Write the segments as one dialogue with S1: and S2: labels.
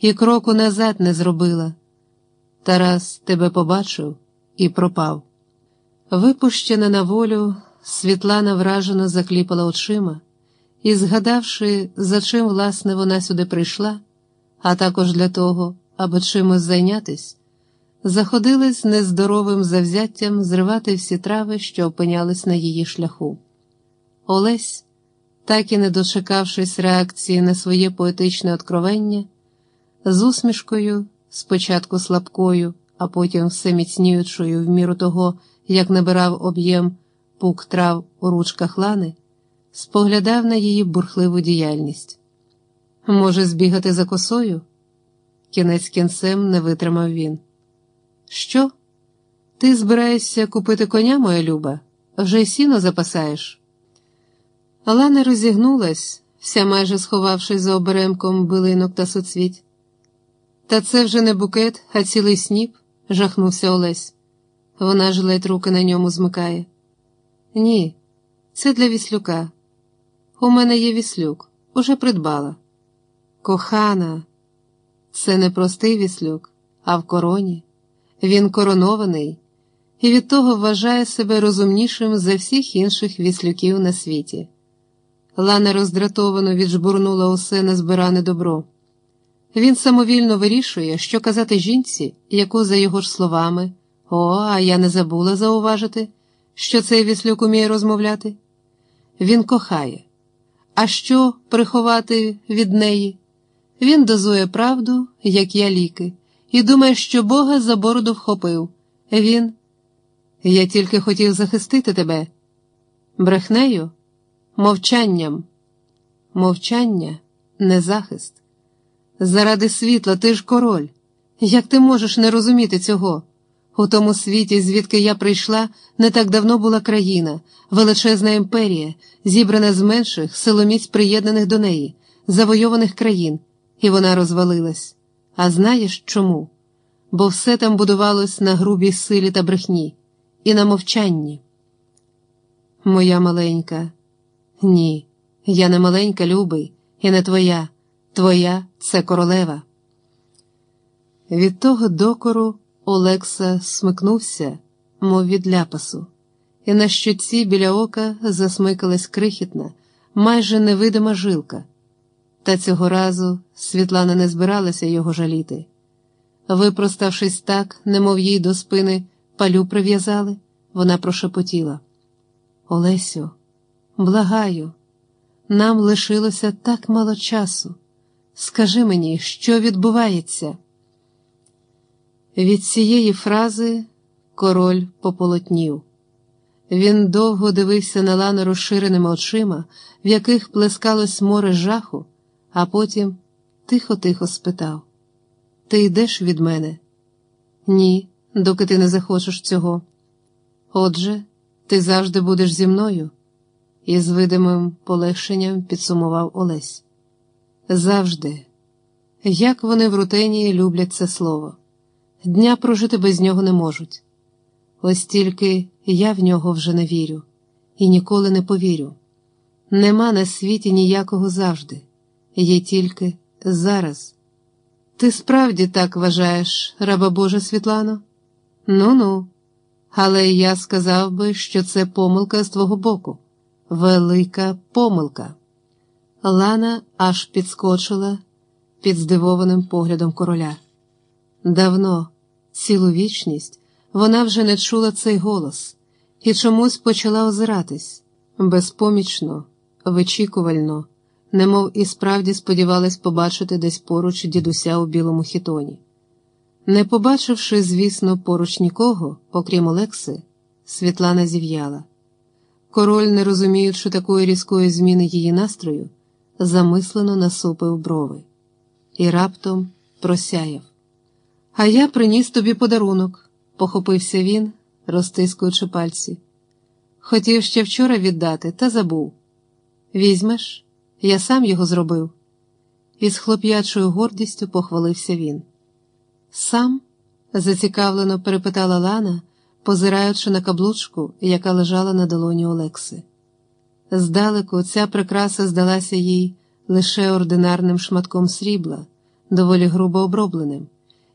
S1: і кроку назад не зробила. Тарас тебе побачив і пропав. Випущена на волю, Світлана вражено закліпала очима і, згадавши, за чим, власне, вона сюди прийшла, а також для того, аби чимось зайнятись, заходилась нездоровим завзяттям зривати всі трави, що опинялись на її шляху. Олесь, так і не дочекавшись реакції на своє поетичне откровення, з усмішкою, спочатку слабкою, а потім все міцніючою в міру того, як набирав об'єм пук трав у ручках лани, споглядав на її бурхливу діяльність. Може, збігати за косою? Кінець кінцем не витримав він. Що? Ти збираєшся купити коня, моя люба? Вже й сіно запасаєш? Лана розігнулась, вся майже сховавшись за оберемком билинок та соцвіть. Та це вже не букет, а цілий сніп, жахнувся Олесь. Вона ж ледь руки на ньому змикає. Ні, це для віслюка. У мене є віслюк, уже придбала. Кохана, це не простий віслюк, а в короні. Він коронований і від того вважає себе розумнішим за всіх інших віслюків на світі. Лана роздратовано віджбурнула усе незбиране добро. Він самовільно вирішує, що казати жінці, яку, за його ж словами, о, а я не забула зауважити, що цей віслюк уміє розмовляти. Він кохає. А що приховати від неї? Він дозує правду, як я ліки, і думає, що Бога за бороду вхопив. Він. Я тільки хотів захистити тебе. Брехнею, мовчанням. Мовчання не захист. Заради світла ти ж король. Як ти можеш не розуміти цього? У тому світі, звідки я прийшла, не так давно була країна, величезна імперія, зібрана з менших силоміць приєднаних до неї, завойованих країн, і вона розвалилась. А знаєш чому? Бо все там будувалось на грубій силі та брехні, і на мовчанні. Моя маленька, ні, я не маленька, любий, і не твоя, твоя це королева. Від того докору. Олекса смикнувся, мов від ляпасу, і на щоці біля ока засмикалась крихітна, майже невидима жилка. Та цього разу Світлана не збиралася його жаліти. Випроставшись так, немов їй до спини палю прив'язали, вона прошепотіла. Олесю, благаю, нам лишилося так мало часу. Скажи мені, що відбувається? Від цієї фрази король пополотнів. Він довго дивився на лану розширеними очима, в яких плескалось море жаху, а потім тихо-тихо спитав: Ти йдеш від мене? Ні, доки ти не захочеш цього. Отже, ти завжди будеш зі мною, і з видимим полегшенням підсумував Олесь. Завжди, як вони в рутенії люблять це слово. Дня прожити без нього не можуть. Ось тільки я в нього вже не вірю і ніколи не повірю. Нема на світі ніякого завжди, є тільки зараз. Ти справді так вважаєш, раба Божа Світлано? Ну ну, але я сказав би, що це помилка з твого боку, велика помилка. Лана аж підскочила під здивованим поглядом короля. Давно, цілу вічність, вона вже не чула цей голос і чомусь почала озиратись безпомічно, вичікувально, немов і справді сподівалась побачити десь поруч дідуся у білому хітоні. Не побачивши, звісно, поруч нікого, окрім Олекси, Світлана зів'яла. Король, не розуміючи такої різкої зміни її настрою, замислено насупив брови і раптом просяяв. А я приніс тобі подарунок, похопився він, розтискуючи пальці. Хотів ще вчора віддати, та забув. Візьмеш, я сам його зробив. І з хлоп'ячою гордістю похвалився він. Сам? зацікавлено перепитала Лана, позираючи на каблучку, яка лежала на долоні Олекси. Здалеку ця прикраса здалася їй лише ординарним шматком срібла доволі грубо обробленим,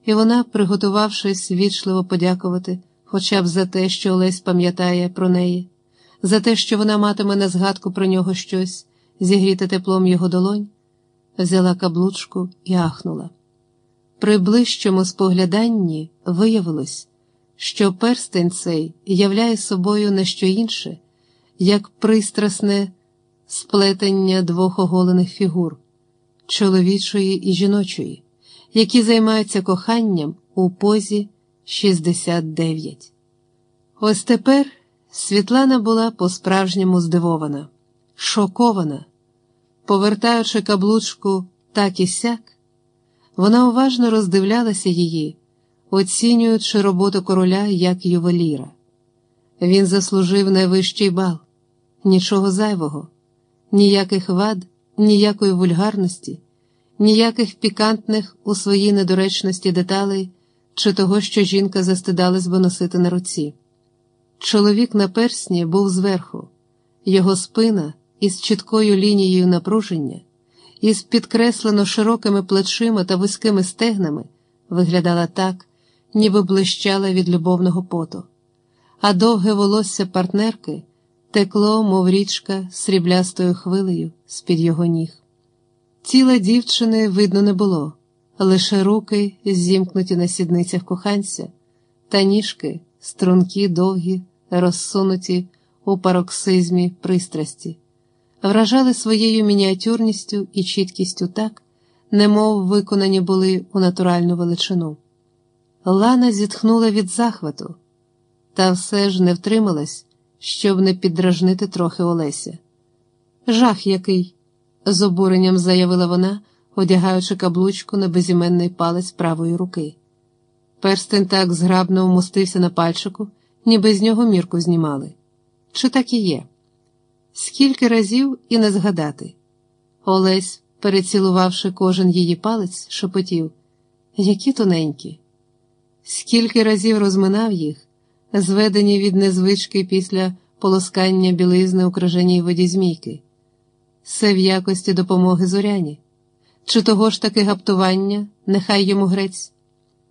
S1: і вона, приготувавшись вічливо подякувати хоча б за те, що Олесь пам'ятає про неї, за те, що вона матиме на згадку про нього щось, зігріти теплом його долонь, взяла каблучку і ахнула. При ближчому спогляданні виявилось, що перстень цей являє собою не що інше, як пристрасне сплетення двох оголених фігур чоловічої і жіночої, які займаються коханням у позі 69. Ось тепер Світлана була по-справжньому здивована, шокована. Повертаючи каблучку так і сяк, вона уважно роздивлялася її, оцінюючи роботу короля як ювеліра. Він заслужив найвищий бал, нічого зайвого, ніяких вад, ніякої вульгарності, ніяких пікантних у своїй недоречності деталей чи того, що жінка застидалась би носити на руці. Чоловік на персні був зверху, його спина із чіткою лінією напруження, із підкреслено широкими плечима та вузькими стегнами виглядала так, ніби блищала від любовного поту, а довге волосся партнерки текло, мов річка, сріблястою хвилею з-під його ніг. Тіла дівчини видно не було, лише руки, зімкнуті на сідницях коханця, та ніжки, струнки довгі, розсунуті у пароксизмі пристрасті, вражали своєю мініатюрністю і чіткістю так, немов виконані були у натуральну величину. Лана зітхнула від захвату, та все ж не втрималась, щоб не піддражнити трохи Олеся. Жах який, з обуренням заявила вона, одягаючи каблучку на безіменний палець правої руки. Перстень так зграбно вмостився на пальчику, ніби з нього мірку знімали. Чи так і є? Скільки разів і не згадати. Олесь, перецілувавши кожен її палець, шепотів які тоненькі. Скільки разів розминав їх, зведені від незвички після полоскання білизни у крижаній воді змійки, все в якості допомоги зоряні, чи того ж таки гаптування, нехай йому грець.